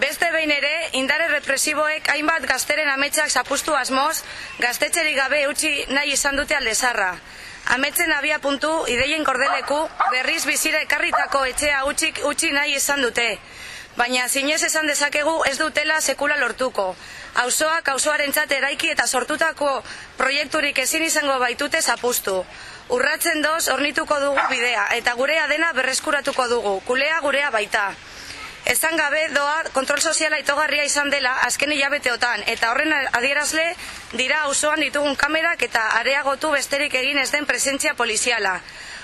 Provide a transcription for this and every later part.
Beste behin ere, indare represiboek hainbat gazteren ametsak zapustu asmoz, gaztetxerik gabe utzi nahi izan dute aldezarra. Ametzen abia puntu, ideien kordeleku, berriz bizira ekarritako etxea utxik utzi nahi izan dute. Baina zinez esan dezakegu ez dutela sekula lortuko. Auzoak auzoaren eraiki eta sortutako proiekturik ezin izango baitute zapustu. Urratzen doz ornituko dugu bidea, eta gurea dena berreskuratuko dugu, kulea gurea baita. Ezan gabe doa kontrol soziala itogarria izan dela azken hilabeteotan eta horren adierazle dira auzoan ditugun kamerak eta areagotu besterik egin ez den presentzia poliziala.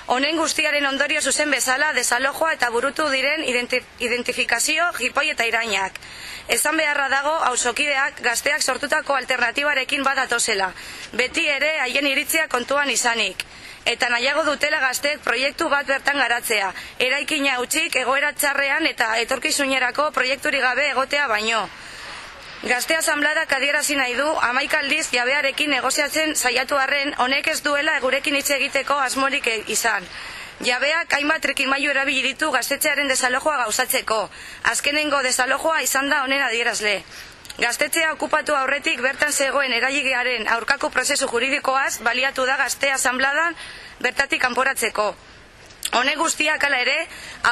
Honen guztiaren ondorio zuzen bezala desalojoa eta burutu diren identifikazio jipoi eta irainak. Ezan beharra dago auzokideak gazteak sortutako alternatibarekin badatozela. Beti ere haien iritzia kontuan izanik eta nahiago dutela gazteek proiektu bat bertan garatzea. Eraikina utxik egoera txarrean eta etorkizunerako proiekturi gabe egotea baino. Gazte asambladak adierazi nahi du, amaikaldiz jabearekin negoziatzen saiatu arren, honek ez duela egurekin hitz egiteko asmorik izan. Jabeak hainbat trikimailu erabili ditu gaztetxearen desalojoa gauzatzeko. Azkenengo desalojoa izan da honen adierazle. Gaztetxea okupatu aurretik bertan zegoen erailigearen aurkako prozesu juridikoaz baliatu da gaztea asanbladan bertatik kanporatzeko. Hone guztiak ala ere,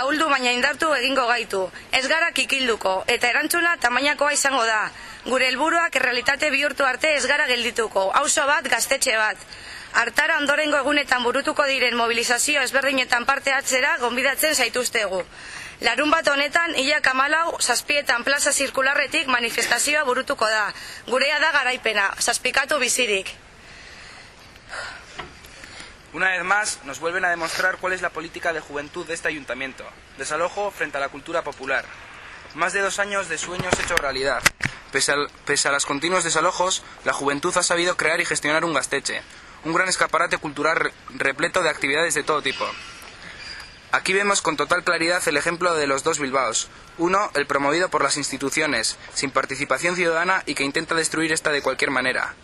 ahuldu baina indartu egingo gaitu. Ez gara kikilduko, eta erantzuna tamainakoa izango da. Gure helburuak errealitate bihurtu arte ez gara geldituko. Auzo bat, gaztetxe bat. Artara ondorengo egunetan burutuko diren mobilizazio ezberdinetan parte atzera gonbidatzen zaituztegu. Larun bat honetan, ia kamalau, zazpietan plaza zirkularretik manifestazioa burutuko da. Gurea da garaipena, zazpikatu bizirik. Una vez más, nos vuelven a demostrar cuál es la política de juventud de este ayuntamiento. Desalojo frente a la cultura popular. Más de dos años de sueños hechos realidad. Pese a, pese a los continuos desalojos, la juventud ha sabido crear y gestionar un gasteche, un gran escaparate cultural repleto de actividades de todo tipo. Aquí vemos con total claridad el ejemplo de los dos Bilbaos. Uno, el promovido por las instituciones, sin participación ciudadana y que intenta destruir esta de cualquier manera.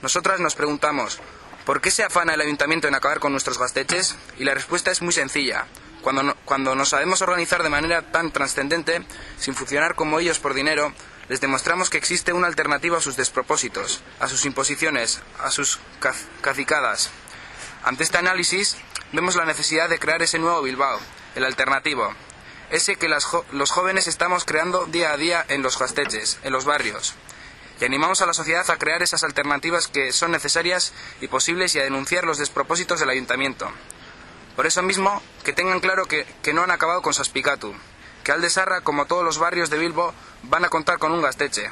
Nosotras nos preguntamos, ¿por qué se afana el ayuntamiento en acabar con nuestros gasteches? Y la respuesta es muy sencilla. Cuando, no, cuando nos sabemos organizar de manera tan trascendente, sin funcionar como ellos por dinero, les demostramos que existe una alternativa a sus despropósitos, a sus imposiciones, a sus cacicadas. Ante este análisis, vemos la necesidad de crear ese nuevo Bilbao, el alternativo, ese que los jóvenes estamos creando día a día en los gasteches, en los barrios. Y animamos a la sociedad a crear esas alternativas que son necesarias y posibles y a denunciar los despropósitos del ayuntamiento. Por eso mismo, que tengan claro que, que no han acabado con Saspicatu, que Aldesarra, como todos los barrios de Bilbo, van a contar con un gasteche.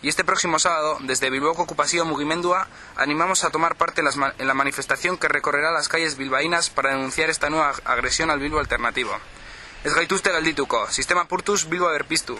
Y este próximo sábado, desde Bilbao Ocupación Mugimendua, animamos a tomar parte en, la manifestación que recorrerá las calles bilbaínas para denunciar esta nueva agresión al Bilbo alternativo. Ez gaituzte galdituko, sistema purtus Bilbo berpiztu.